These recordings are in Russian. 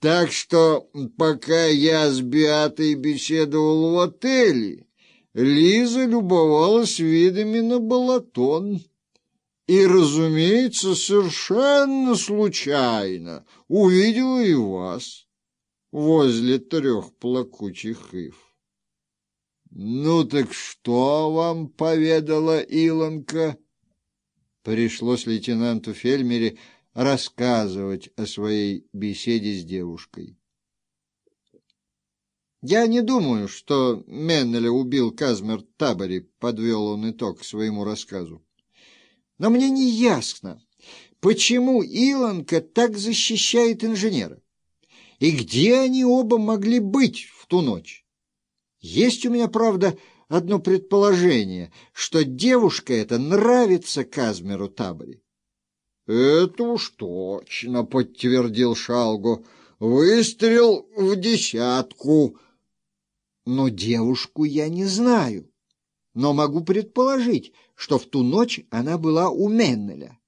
Так что, пока я с Биатой беседовал в отеле, Лиза любовалась видами на Балатон. И, разумеется, совершенно случайно увидела и вас возле трех плакучих ив. «Ну так что вам поведала Илонка?» Пришлось лейтенанту Фельмере рассказывать о своей беседе с девушкой. «Я не думаю, что Меннеля убил Казмер Табори», — подвел он итог своему рассказу. «Но мне не ясно, почему Илонка так защищает инженера? И где они оба могли быть в ту ночь? Есть у меня, правда, одно предположение, что девушка эта нравится Казмеру Табори. «Это уж точно», — подтвердил Шалгу. «Выстрел в десятку». «Но девушку я не знаю, но могу предположить, что в ту ночь она была у Меннеля.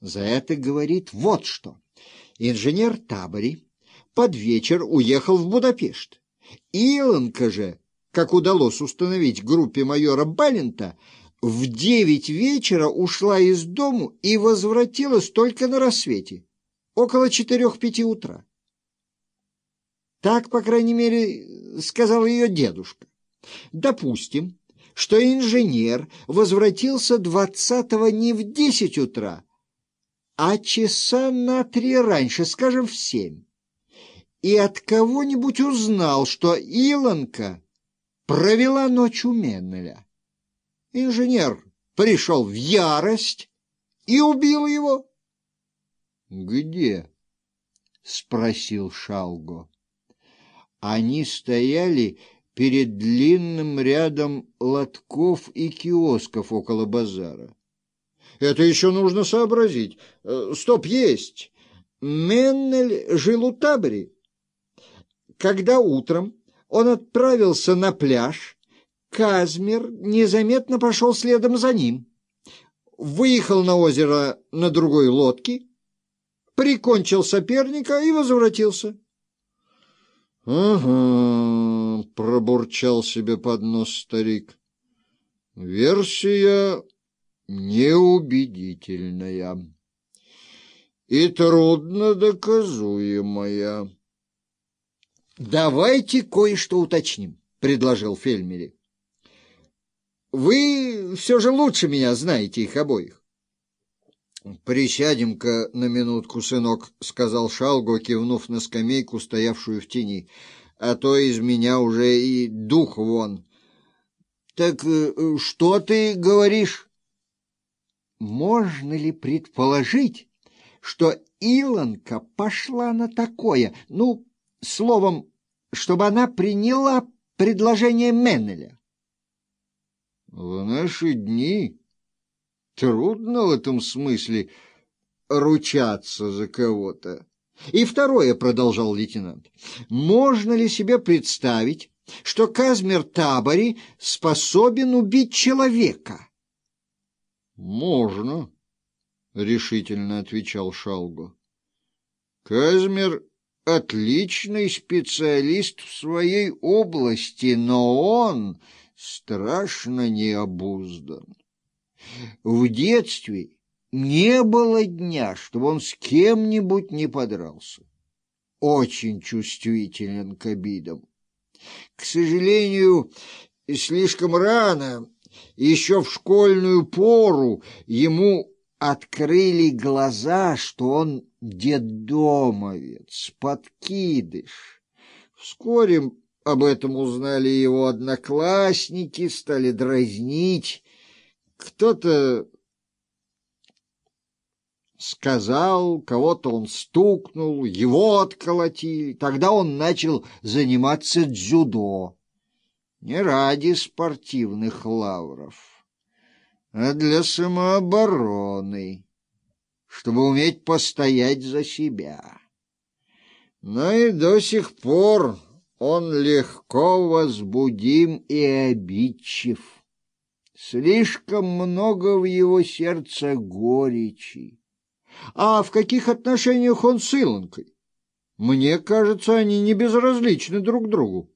За это говорит вот что. Инженер Табори под вечер уехал в Будапешт. Илонка же, как удалось установить группе майора Балента, в девять вечера ушла из дому и возвратилась только на рассвете, около четырех-пяти утра. Так, по крайней мере, сказал ее дедушка. Допустим, что инженер возвратился двадцатого не в десять утра, а часа на три раньше, скажем, в семь, и от кого-нибудь узнал, что Илонка провела ночь у Меннеля. Инженер пришел в ярость и убил его. — Где? — спросил Шалго. Они стояли перед длинным рядом лотков и киосков около базара. — Это еще нужно сообразить. Э, стоп, есть. Меннель жил у таборе. Когда утром он отправился на пляж, Казмер незаметно пошел следом за ним, выехал на озеро на другой лодке, прикончил соперника и возвратился. — Ага, — пробурчал себе под нос старик. — Версия неубедительная и трудно доказуемая. — Давайте кое-что уточним, — предложил Фельмери. Вы все же лучше меня знаете их обоих. «Присядем-ка на минутку, сынок», — сказал Шалго, кивнув на скамейку, стоявшую в тени, «а то из меня уже и дух вон». «Так э, что ты говоришь?» «Можно ли предположить, что Илонка пошла на такое, ну, словом, чтобы она приняла предложение Меннеля?» В наши дни трудно в этом смысле ручаться за кого-то. И второе, — продолжал лейтенант, — можно ли себе представить, что Казмер Табори способен убить человека? — Можно, — решительно отвечал Шалго. Казмер — отличный специалист в своей области, но он страшно необуздан. В детстве не было дня, чтобы он с кем-нибудь не подрался. Очень чувствителен к обидам. К сожалению, слишком рано, еще в школьную пору, ему открыли глаза, что он детдомовец, подкидыш. Вскоре об этом узнали его одноклассники, стали дразнить. Кто-то сказал, кого-то он стукнул, его отколотили. Тогда он начал заниматься дзюдо. Не ради спортивных лавров, а для самообороны, чтобы уметь постоять за себя. Но и до сих пор он легко возбудим и обидчив. Слишком много в его сердце горечи. А в каких отношениях он с Илонкой? Мне кажется, они не безразличны друг другу.